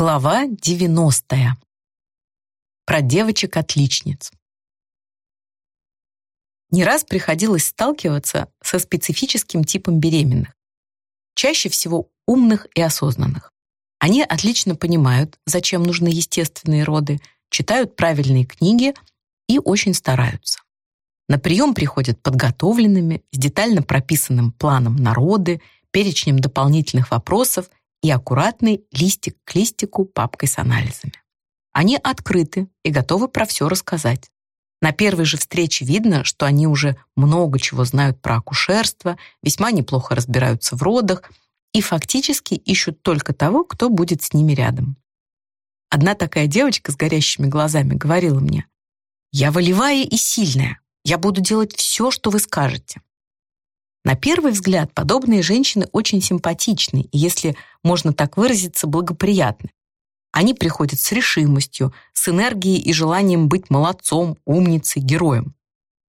Глава 90. Про девочек-отличниц. Не раз приходилось сталкиваться со специфическим типом беременных. Чаще всего умных и осознанных. Они отлично понимают, зачем нужны естественные роды, читают правильные книги и очень стараются. На прием приходят подготовленными, с детально прописанным планом народы, перечнем дополнительных вопросов и аккуратный листик к листику папкой с анализами. Они открыты и готовы про все рассказать. На первой же встрече видно, что они уже много чего знают про акушерство, весьма неплохо разбираются в родах и фактически ищут только того, кто будет с ними рядом. Одна такая девочка с горящими глазами говорила мне, «Я волевая и сильная. Я буду делать все, что вы скажете». На первый взгляд подобные женщины очень симпатичны если можно так выразиться, благоприятны. Они приходят с решимостью, с энергией и желанием быть молодцом, умницей, героем.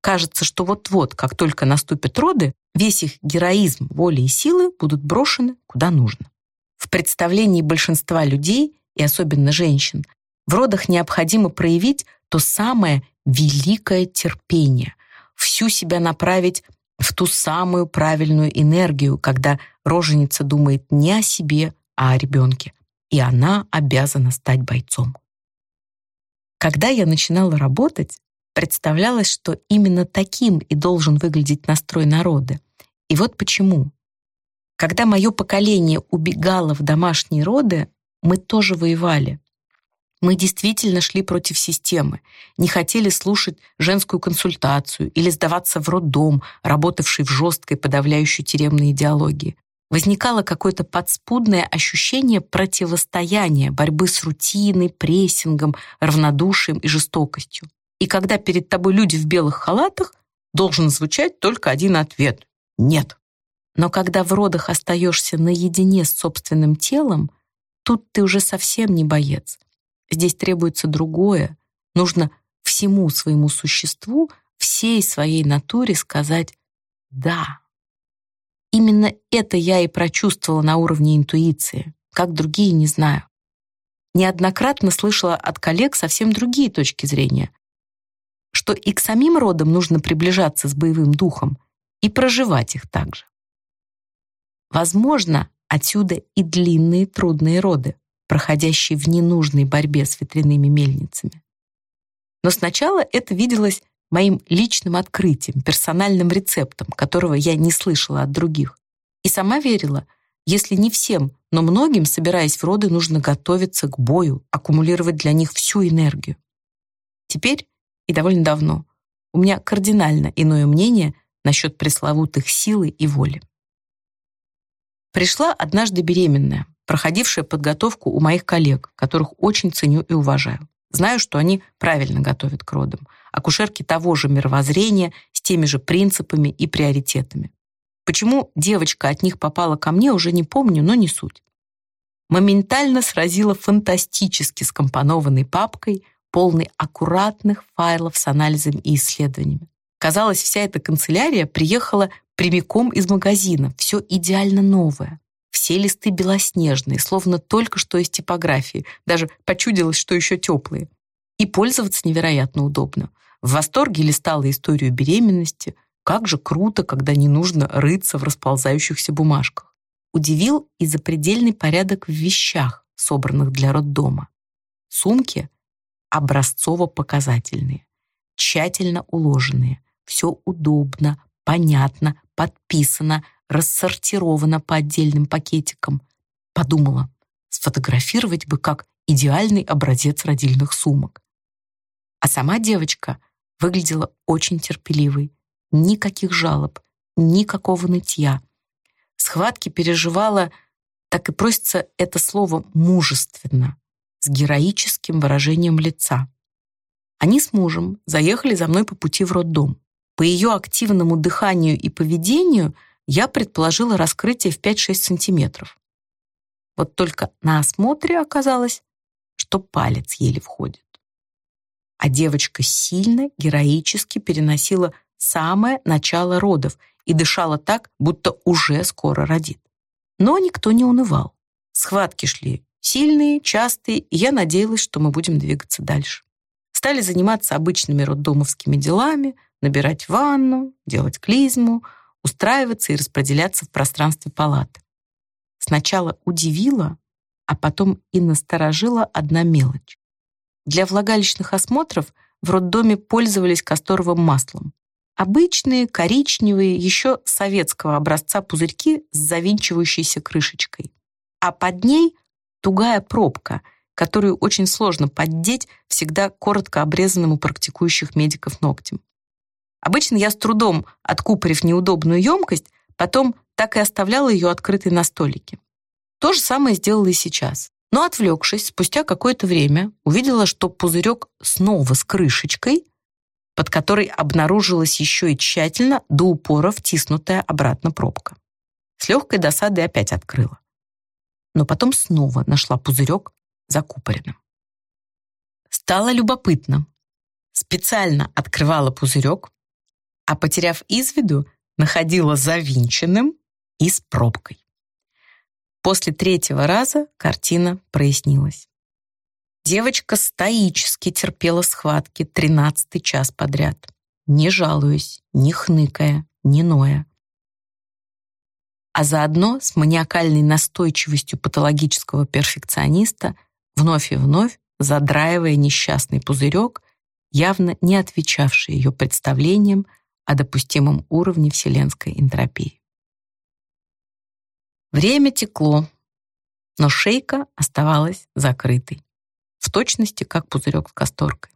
Кажется, что вот-вот, как только наступят роды, весь их героизм, воля и силы будут брошены куда нужно. В представлении большинства людей, и особенно женщин, в родах необходимо проявить то самое великое терпение, всю себя направить в ту самую правильную энергию, когда роженица думает не о себе, а о ребенке, и она обязана стать бойцом. Когда я начинала работать, представлялось, что именно таким и должен выглядеть настрой народа. И вот почему. Когда мое поколение убегало в домашние роды, мы тоже воевали. Мы действительно шли против системы, не хотели слушать женскую консультацию или сдаваться в роддом, работавший в жесткой подавляющей тюремной идеологии. Возникало какое-то подспудное ощущение противостояния, борьбы с рутиной, прессингом, равнодушием и жестокостью. И когда перед тобой люди в белых халатах, должен звучать только один ответ — нет. Но когда в родах остаешься наедине с собственным телом, тут ты уже совсем не боец. Здесь требуется другое. Нужно всему своему существу, всей своей натуре сказать «да». Именно это я и прочувствовала на уровне интуиции, как другие не знаю. Неоднократно слышала от коллег совсем другие точки зрения, что и к самим родам нужно приближаться с боевым духом и проживать их также. Возможно, отсюда и длинные трудные роды, проходящий в ненужной борьбе с ветряными мельницами. Но сначала это виделось моим личным открытием, персональным рецептом, которого я не слышала от других. И сама верила, если не всем, но многим, собираясь в роды, нужно готовиться к бою, аккумулировать для них всю энергию. Теперь, и довольно давно, у меня кардинально иное мнение насчет пресловутых силы и воли. Пришла однажды беременная, проходившая подготовку у моих коллег, которых очень ценю и уважаю. Знаю, что они правильно готовят к родам. Акушерки того же мировоззрения, с теми же принципами и приоритетами. Почему девочка от них попала ко мне, уже не помню, но не суть. Моментально сразила фантастически скомпонованной папкой, полной аккуратных файлов с анализами и исследованиями. Казалось, вся эта канцелярия приехала прямиком из магазина, все идеально новое. Все листы белоснежные, словно только что из типографии. Даже почудилось, что еще теплые. И пользоваться невероятно удобно. В восторге листала историю беременности. Как же круто, когда не нужно рыться в расползающихся бумажках. Удивил и запредельный порядок в вещах, собранных для роддома. Сумки образцово-показательные, тщательно уложенные. Все удобно, понятно, подписано, рассортировано по отдельным пакетикам. Подумала, сфотографировать бы как идеальный образец родильных сумок. А сама девочка выглядела очень терпеливой. Никаких жалоб, никакого нытья. Схватки переживала, так и просится это слово «мужественно», с героическим выражением лица. Они с мужем заехали за мной по пути в роддом. По ее активному дыханию и поведению – я предположила раскрытие в 5-6 сантиметров. Вот только на осмотре оказалось, что палец еле входит. А девочка сильно, героически переносила самое начало родов и дышала так, будто уже скоро родит. Но никто не унывал. Схватки шли Сильные, частые, и я надеялась, что мы будем двигаться дальше. Стали заниматься обычными роддомовскими делами, набирать ванну, делать клизму, устраиваться и распределяться в пространстве палаты. Сначала удивила, а потом и насторожила одна мелочь. Для влагалищных осмотров в роддоме пользовались касторовым маслом. Обычные, коричневые, еще советского образца пузырьки с завинчивающейся крышечкой. А под ней тугая пробка, которую очень сложно поддеть всегда коротко обрезанному практикующих медиков ногтем. Обычно я с трудом, откупорив неудобную емкость, потом так и оставляла ее открытой на столике. То же самое сделала и сейчас. Но, отвлекшись, спустя какое-то время увидела, что пузырек снова с крышечкой, под которой обнаружилась еще и тщательно до упора втиснутая обратно пробка. С легкой досадой опять открыла но потом снова нашла пузырек закупоренным. Стало любопытно. Специально открывала пузырек, а, потеряв из виду, находила завинченным и с пробкой. После третьего раза картина прояснилась. Девочка стоически терпела схватки тринадцатый час подряд, не жалуясь, не хныкая, не ноя а заодно с маниакальной настойчивостью патологического перфекциониста вновь и вновь задраивая несчастный пузырек, явно не отвечавший ее представлениям о допустимом уровне вселенской энтропии. Время текло, но шейка оставалась закрытой, в точности как пузырек с касторкой.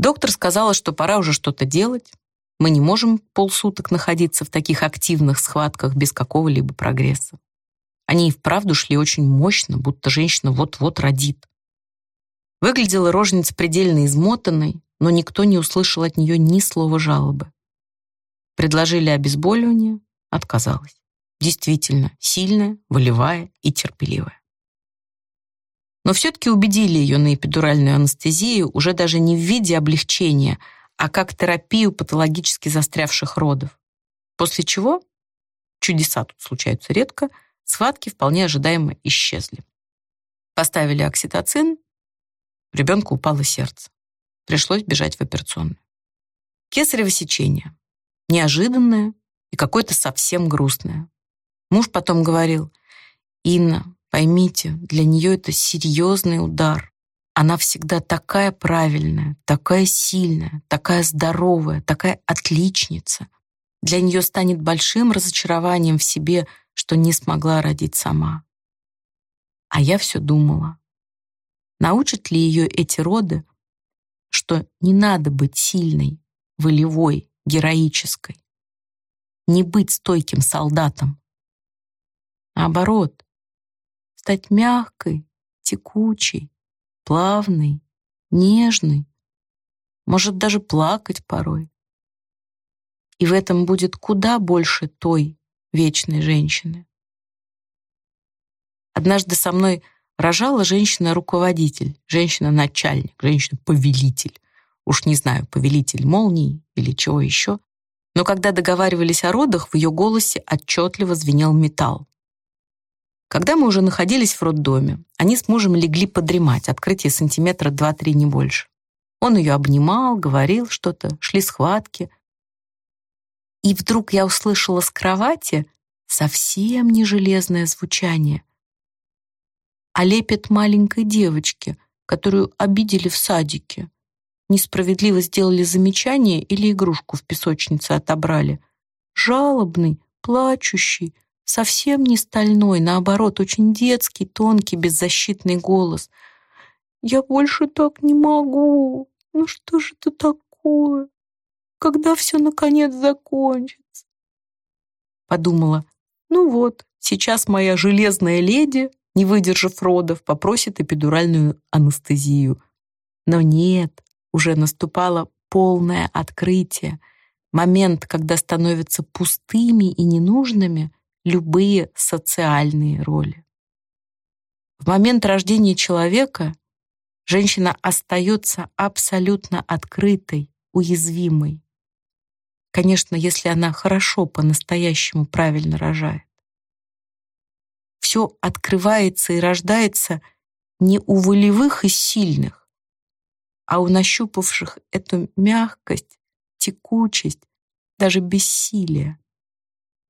Доктор сказала, что пора уже что-то делать, мы не можем полсуток находиться в таких активных схватках без какого-либо прогресса. Они и вправду шли очень мощно, будто женщина вот-вот родит. Выглядела роженица предельно измотанной, но никто не услышал от нее ни слова жалобы. Предложили обезболивание, отказалась. Действительно, сильная, волевая и терпеливая. Но все-таки убедили ее на эпидуральную анестезию уже даже не в виде облегчения, а как терапию патологически застрявших родов. После чего, чудеса тут случаются редко, схватки вполне ожидаемо исчезли. Поставили окситоцин, ребенку упало сердце. Пришлось бежать в операционную. Кесарево сечение. Неожиданное и какое-то совсем грустное. Муж потом говорил, «Инна, поймите, для нее это серьезный удар. Она всегда такая правильная, такая сильная, такая здоровая, такая отличница. Для нее станет большим разочарованием в себе, что не смогла родить сама. А я все думала, научат ли ее эти роды, что не надо быть сильной, волевой, героической, не быть стойким солдатом. Наоборот, стать мягкой, текучей, плавный, нежный, может даже плакать порой. И в этом будет куда больше той вечной женщины. Однажды со мной рожала женщина-руководитель, женщина-начальник, женщина-повелитель. Уж не знаю, повелитель молний или чего еще. Но когда договаривались о родах, в ее голосе отчетливо звенел металл. Когда мы уже находились в роддоме, они с мужем легли подремать, открытие сантиметра два-три, не больше. Он ее обнимал, говорил что-то, шли схватки. И вдруг я услышала с кровати совсем не железное звучание, а лепет маленькой девочки, которую обидели в садике. Несправедливо сделали замечание или игрушку в песочнице отобрали. Жалобный, плачущий, Совсем не стальной, наоборот, очень детский, тонкий, беззащитный голос. «Я больше так не могу. Ну что же это такое? Когда все наконец закончится?» Подумала, ну вот, сейчас моя железная леди, не выдержав родов, попросит эпидуральную анестезию. Но нет, уже наступало полное открытие. Момент, когда становятся пустыми и ненужными, любые социальные роли. В момент рождения человека женщина остается абсолютно открытой, уязвимой. Конечно, если она хорошо по-настоящему правильно рожает. Все открывается и рождается не у волевых и сильных, а у нащупавших эту мягкость, текучесть, даже бессилие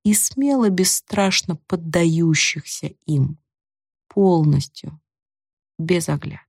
и смело, бесстрашно поддающихся им полностью, без оглядки.